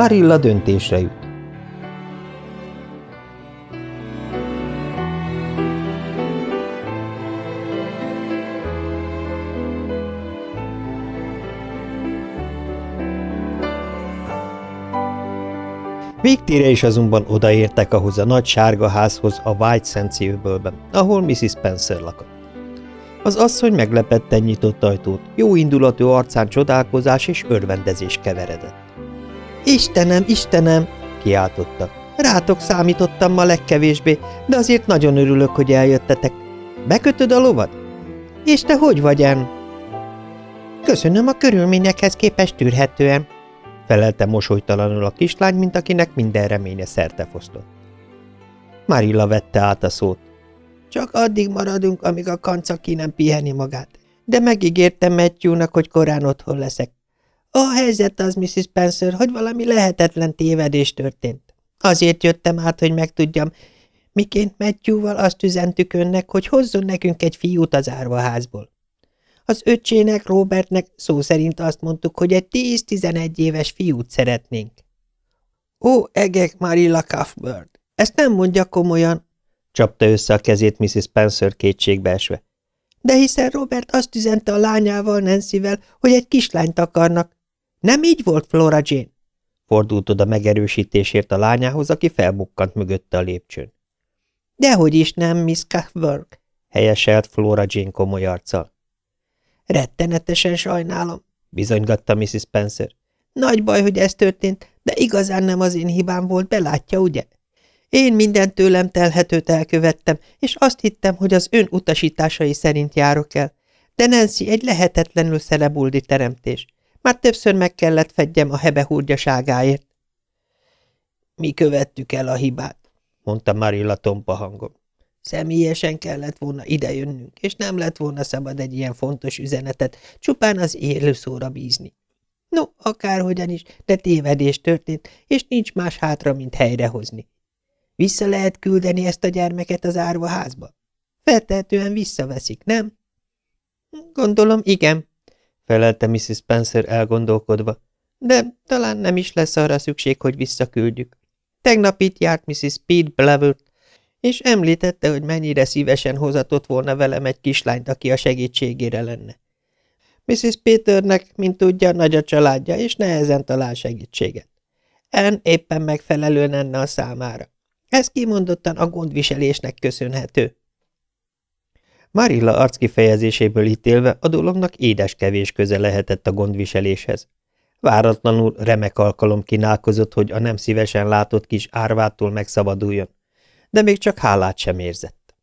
Marilla döntésre jut. Végtére is azonban odaértek ahhoz a nagy sárga házhoz a White Sands jövőben, ahol Mrs. Spencer lakott. Az asszony meglepetten nyitott ajtót, jó indulatú arcán csodálkozás és örvendezés keveredett. – Istenem, Istenem! – kiáltotta. – Rátok számítottam ma legkevésbé, de azért nagyon örülök, hogy eljöttetek. Bekötöd a lovad? És te hogy vagy, en? Köszönöm a körülményekhez képest tűrhetően – felelte mosolytalanul a kislány, mint akinek minden reménye szerte fosztott. Marilla vette át a szót. Csak addig maradunk, amíg a kanca ki nem piheni magát. De megígértem Matthewnak, hogy korán otthon leszek. A helyzet az, Mrs. Spencer, hogy valami lehetetlen tévedés történt. Azért jöttem át, hogy megtudjam, miként Matthewval azt üzentük önnek, hogy hozzon nekünk egy fiút az árvaházból. Az öccsének, Robertnek szó szerint azt mondtuk, hogy egy 10-11 éves fiút szeretnénk. Ó, egek Marilla Cuthbert, ezt nem mondja komolyan, csapta össze a kezét Mrs. Spencer kétségbeesve. De hiszen Robert azt üzente a lányával, Nancyvel, hogy egy kislányt akarnak. Nem így volt, Flora Jane? Fordult oda megerősítésért a lányához, aki felbukkant mögötte a lépcsőn. Dehogy is nem, Miss Cuthbert, helyeselt Flora Jane komoly arccal. Rettenetesen sajnálom, bizonygatta Mrs. Spencer. Nagy baj, hogy ez történt, de igazán nem az én hibám volt, belátja, ugye? Én minden tőlem telhetőt elkövettem, és azt hittem, hogy az ön utasításai szerint járok el. De Nancy egy lehetetlenül szelebuldi teremtés. Már többször meg kellett fedjem a hebehúrgyaságáért. Mi követtük el a hibát, mondta Marilla tompa hangon. Személyesen kellett volna idejönnünk, és nem lett volna szabad egy ilyen fontos üzenetet csupán az élőszóra bízni. No, akárhogyan is, de tévedés történt, és nincs más hátra, mint helyrehozni. Vissza lehet küldeni ezt a gyermeket az árvaházba? Feltehetően visszaveszik, nem? Gondolom, igen, felelte Mrs. Spencer elgondolkodva, de talán nem is lesz arra szükség, hogy visszaküldjük. Tegnap itt járt Mrs. Pete Blavert, és említette, hogy mennyire szívesen hozatott volna velem egy kislányt, aki a segítségére lenne. Mrs. Peternek, mint tudja, nagy a családja, és nehezen talál segítséget. En éppen megfelelően enne a számára. Ez kimondottan a gondviselésnek köszönhető. Marilla arckifejezéséből ítélve a dolognak édes kevés köze lehetett a gondviseléshez. Váratlanul remek alkalom kínálkozott, hogy a nem szívesen látott kis árvától megszabaduljon de még csak hálát sem érzett.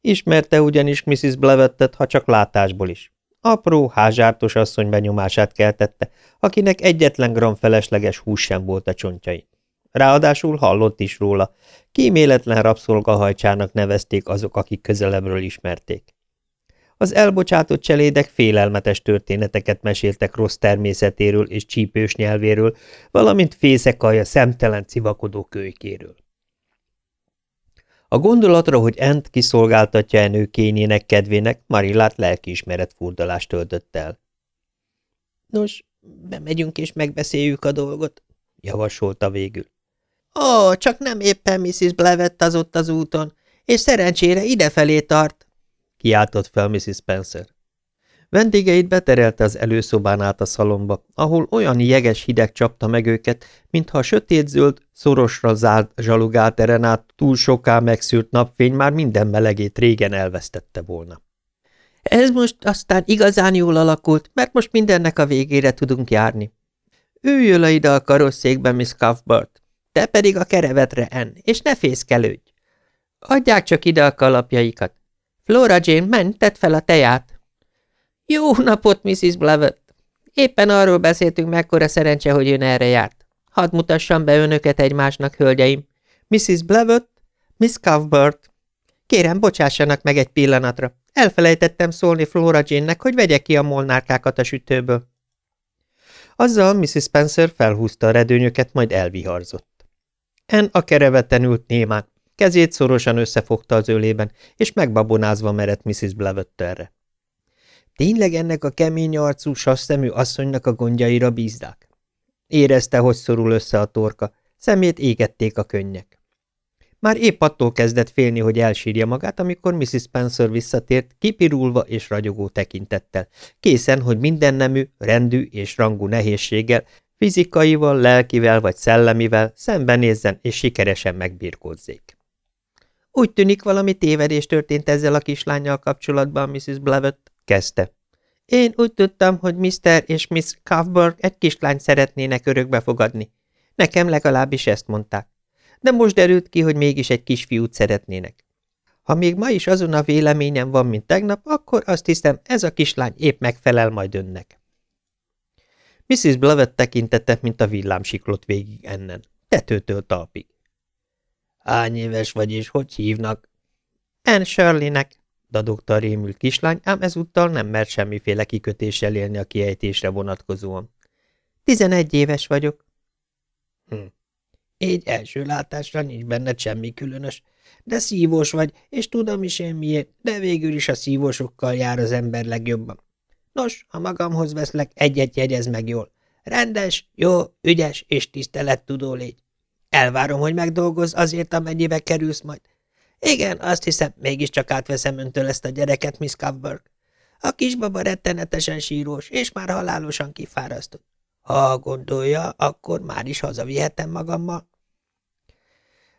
Ismerte ugyanis Mrs. Blevettet, ha csak látásból is. Apró, házsártos asszony benyomását keltette, akinek egyetlen gram felesleges hús sem volt a csontjai. Ráadásul hallott is róla, kíméletlen rabszolgahajcsának nevezték azok, akik közelebbről ismerték. Az elbocsátott cselédek félelmetes történeteket meséltek rossz természetéről és csípős nyelvéről, valamint fészekaja szemtelen civakodó kölykéről. A gondolatra, hogy Ent kiszolgáltatja enő kényének kedvének, Marillát lelkiismeret furdalást töltött el. Nos, bemegyünk és megbeszéljük a dolgot, javasolta végül. Ó, csak nem éppen Mrs. Blevett az ott az úton, és szerencsére idefelé tart, kiáltott fel Mrs. Spencer. Vendégeit beterelte az előszobán át a szalomba, ahol olyan jeges hideg csapta meg őket, mintha a sötétzöld, szorosra zárt zsalugáteren át túl soká megszűrt napfény már minden melegét régen elvesztette volna. Ez most aztán igazán jól alakult, mert most mindennek a végére tudunk járni. Üljön le ide a karosszékbe, Miss Cuthbert, te pedig a kerevetre, en, és ne fészkelődj. Adják csak ide a kalapjaikat. Flora Jane, menj, tedd fel a teját. Jó napot, Mrs. Blavett! Éppen arról beszéltünk, mekkora szerencse, hogy ön erre járt. Hadd mutassam be önöket egymásnak, hölgyeim. Mrs. Blavett, Miss Cuthbert. Kérem, bocsássanak meg egy pillanatra. Elfelejtettem szólni Flora Jane-nek, hogy vegye ki a molnárkákat a sütőből. Azzal Mrs. Spencer felhúzta a redőnyöket, majd elviharzott. En a kereveten ült némán, kezét szorosan összefogta az ölében, és megbabonázva merett Mrs. Blavetterre. Tényleg ennek a kemény arcú, sasszemű asszonynak a gondjaira bízdák? Érezte, hogy szorul össze a torka, szemét égették a könnyek. Már épp attól kezdett félni, hogy elsírja magát, amikor Mrs. Spencer visszatért, kipirulva és ragyogó tekintettel, készen, hogy minden nemű, rendű és rangú nehézséggel, fizikaival, lelkivel vagy szellemivel szembenézzen és sikeresen megbirkózzék. Úgy tűnik, valami tévedés történt ezzel a kislányjal kapcsolatban, Mrs. Blevett, kezdte. Én úgy tudtam, hogy Mr. és Miss Cuthbert egy kislányt szeretnének örökbe fogadni. Nekem legalábbis ezt mondták. De most derült ki, hogy mégis egy kisfiút szeretnének. Ha még ma is azon a véleményem van, mint tegnap, akkor azt hiszem, ez a kislány épp megfelel majd önnek. Mrs. Blavett tekintete, mint a villám végig ennen, tetőtől talpig. Hány éves vagy, és hogy hívnak? Anne Shirley-nek, dadogta a rémült kislány, ám ezúttal nem mert semmiféle kikötéssel élni a kiejtésre vonatkozóan. Tizenegy éves vagyok. Hm. Így első látásra nincs benned semmi különös, de szívós vagy, és tudom is én miért, de végül is a szívósokkal jár az ember legjobban. Nos, ha magamhoz veszlek, egyet jegyez meg jól. Rendes, jó, ügyes és tisztelettudó légy. Elvárom, hogy megdolgozz azért, amennyibe kerülsz majd. Igen, azt hiszem, mégiscsak átveszem öntől ezt a gyereket, Miss Cuthbert. A kisbaba rettenetesen sírós, és már halálosan kifárasztott. Ha gondolja, akkor már is hazavihetem magammal.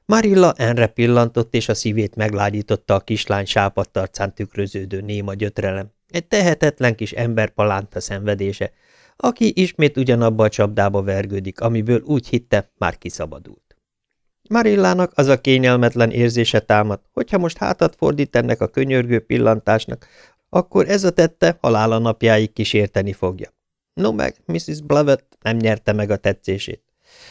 Marilla enre pillantott, és a szívét meglágyította a kislány sápadt arcán tükröződő néma gyötrelem, egy tehetetlen kis emberpalánta szenvedése, aki ismét ugyanabba a csapdába vergődik, amiből úgy hitte, már kiszabadult. Marillának az a kényelmetlen érzése támad, hogyha most hátat fordít ennek a könyörgő pillantásnak, akkor ez a tette halála napjáig kísérteni fogja. No meg, Mrs. Blavett nem nyerte meg a tetszését.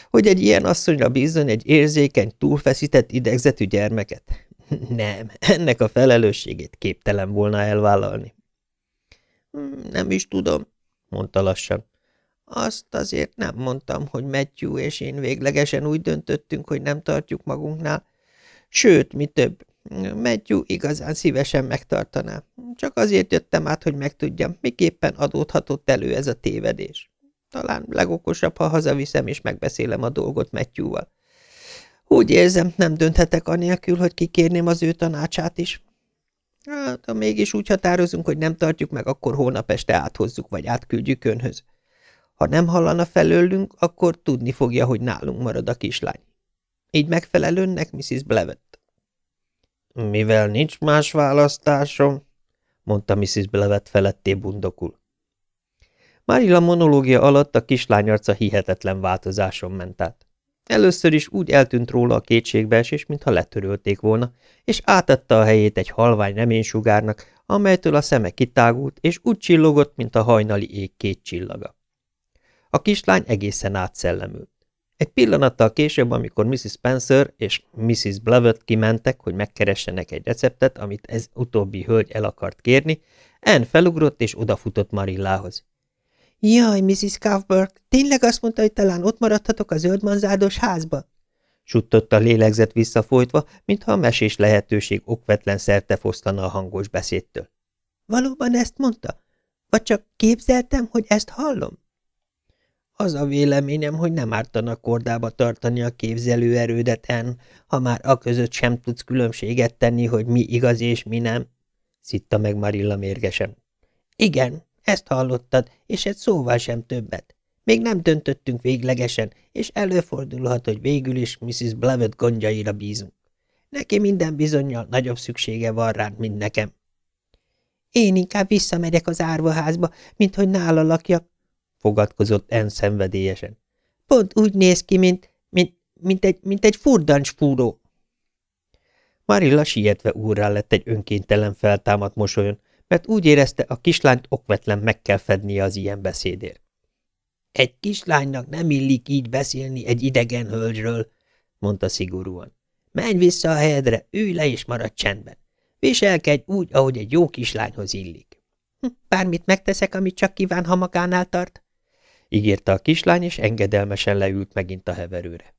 Hogy egy ilyen asszonyra bízzon egy érzékeny, túlfeszített idegzetű gyermeket? Nem, ennek a felelősségét képtelen volna elvállalni. Nem is tudom, mondta lassan. Azt azért nem mondtam, hogy Matthew és én véglegesen úgy döntöttünk, hogy nem tartjuk magunknál. Sőt, mi több, Matthew igazán szívesen megtartaná. Csak azért jöttem át, hogy megtudjam, miképpen adódhatott elő ez a tévedés. Talán legokosabb, ha hazaviszem és megbeszélem a dolgot Matthew-val. Úgy érzem, nem dönthetek anélkül, hogy kikérném az ő tanácsát is. Hát, ha mégis úgy határozunk, hogy nem tartjuk meg, akkor hónap este áthozzuk, vagy átküldjük önhöz. Ha nem hallana felőlünk, akkor tudni fogja, hogy nálunk marad a kislány. Így megfelel önnek, Mrs. Blevett? Mivel nincs más választásom, mondta Mrs. Blevett feletté bundokul. Marilla monológia alatt a kislány arca hihetetlen változáson ment át. Először is úgy eltűnt róla a kétségbeesés, mintha letörölték volna, és átadta a helyét egy halvány reménysugárnak, amelytől a szeme kitágult, és úgy csillogott, mint a hajnali ég két csillaga. A kislány egészen átszellemült. Egy pillanattal később, amikor Mrs. Spencer és Mrs. Blavett kimentek, hogy megkeressenek egy receptet, amit ez utóbbi hölgy el akart kérni, Anne felugrott és odafutott Marillához. – Jaj, Mrs. Cuthbert, tényleg azt mondta, hogy talán ott maradhatok a zöldmanzádos házba? Suttott a lélegzet visszafolytva, mintha a mesés lehetőség okvetlen szerte fosztana a hangos beszédtől. – Valóban ezt mondta? Vagy csak képzeltem, hogy ezt hallom? Az a véleményem, hogy nem ártana kordába tartani a képzelőerődet, en, ha már a között sem tudsz különbséget tenni, hogy mi igaz és mi nem, szitta meg Marilla mérgesen. Igen, ezt hallottad, és egy szóval sem többet. Még nem döntöttünk véglegesen, és előfordulhat, hogy végül is Mrs. Blavett gondjaira bízunk. Neki minden bizonyal nagyobb szüksége van ránk, mint nekem. Én inkább visszamegyek az árvaházba, mint hogy nála lakjak, fogadkozott En szenvedélyesen. Pont úgy néz ki, mint, mint, mint egy, mint egy furdancs fúró. Marilla sietve úrrá lett egy önkéntelen feltámadt mosolyon, mert úgy érezte, a kislányt okvetlen meg kell fednie az ilyen beszédért. Egy kislánynak nem illik így beszélni egy idegen hölgyről, mondta szigorúan. Menj vissza a helyedre, ülj le és maradj csendben. Viselkedj úgy, ahogy egy jó kislányhoz illik. Hm, bármit megteszek, amit csak kíván, ha magánál tart? ígérte a kislány, és engedelmesen leült megint a heverőre.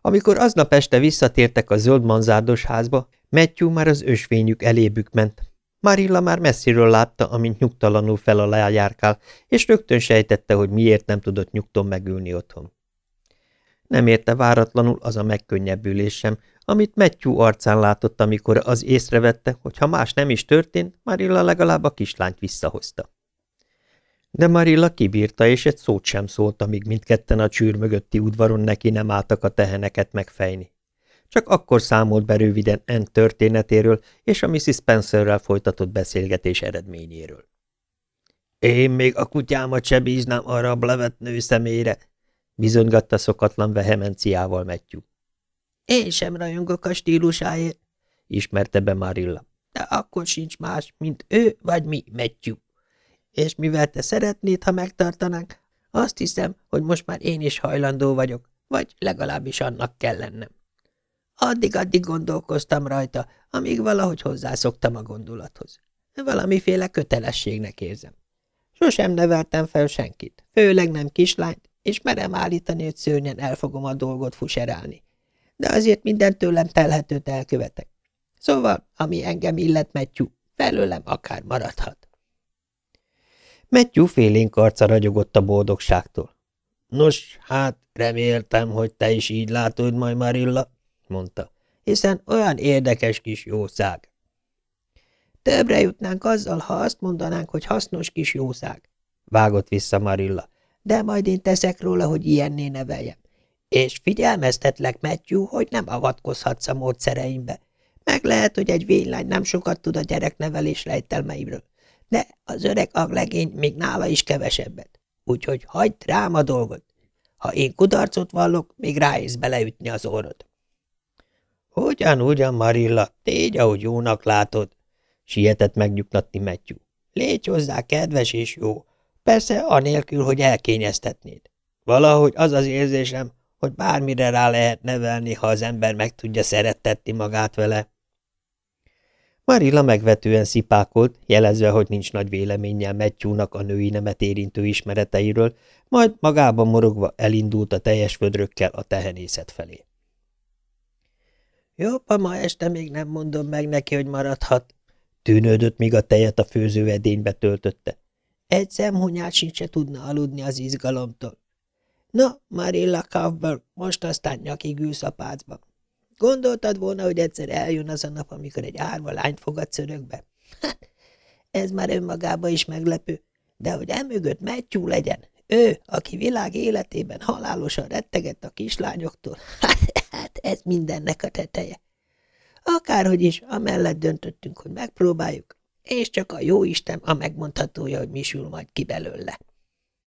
Amikor aznap este visszatértek a zöld manzárdos házba, Matthew már az ösvényük elébük ment. Marilla már messziről látta, amint nyugtalanul fel a járkál, és rögtön sejtette, hogy miért nem tudott nyugton megülni otthon. Nem érte váratlanul az a megkönnyebbülés sem, amit Matthew arcán látott, amikor az észrevette, hogy ha más nem is történt, Marilla legalább a kislányt visszahozta. De Marilla kibírta, és egy szót sem szólt, amíg mindketten a csűr mögötti udvaron neki nem álltak a teheneket megfejni. Csak akkor számolt be röviden Ann történetéről és a Mrs. Spencerrel folytatott beszélgetés eredményéről. Én még a kutyámat se bíznám arra a blevet nő személyre, bizonygatta szokatlan vehemenciával Matthew. Én sem rajongok a stílusáért, ismerte be Marilla, de akkor sincs más, mint ő vagy mi, Matthew. És mivel te szeretnéd, ha megtartanánk, azt hiszem, hogy most már én is hajlandó vagyok, vagy legalábbis annak kell lennem. Addig-addig gondolkoztam rajta, amíg valahogy hozzászoktam a gondolathoz. Valamiféle kötelességnek érzem. Sosem neveltem fel senkit, főleg nem kislányt, és merem állítani, hogy szörnyen el fogom a dolgot fuserálni. De azért minden tőlem telhetőt elkövetek. Szóval, ami engem illet, Matthew, felőlem akár maradhat. Matthew félénk arca ragyogott a boldogságtól. Nos, hát reméltem, hogy te is így látod majd, Marilla, mondta, hiszen olyan érdekes kis jószág. Többre jutnánk azzal, ha azt mondanánk, hogy hasznos kis jószág, vágott vissza Marilla, de majd én teszek róla, hogy ilyenné neveljem. És figyelmeztetlek, Matthew, hogy nem avatkozhatsz a módszereimbe. Meg lehet, hogy egy vénylány nem sokat tud a gyereknevelés rejtelmeimről, de az öreg aglegény még nála is kevesebbet. Úgyhogy hagyd rám a dolgot. Ha én kudarcot vallok, még ráész beleütni az orrod. Ugyan, ugyan, Marilla, tégy, ahogy jónak látod, sietett megnyugtatni Matthew. Légy hozzá kedves és jó, persze anélkül, hogy elkényeztetnéd. Valahogy az az érzésem, hogy bármire rá lehet nevelni, ha az ember meg tudja szerettetni magát vele. Marilla megvetően szipákolt, jelezve, hogy nincs nagy véleménnyel Matthewnak a női nemet érintő ismereteiről, majd magában morogva elindult a teljes vödrökkel a tehenészet felé. Jobb, ha ma este még nem mondom meg neki, hogy maradhat. Tűnődött, míg a tejet a főzőedénybe töltötte. Egy szemhunyát sincs tudna aludni az izgalomtól. Na, Marilla Kaufberg, most aztán nyakig ülsz a pácba. Gondoltad volna, hogy egyszer eljön az a nap, amikor egy árva lányt fogad szörökbe? Hát, ez már önmagában is meglepő, de hogy emögött Matthew legyen, ő, aki világ életében halálosan rettegett a kislányoktól, Hát ez mindennek a teteje. Akárhogy is, amellett döntöttünk, hogy megpróbáljuk, és csak a jó Isten a megmondhatója, hogy mi sül majd ki belőle.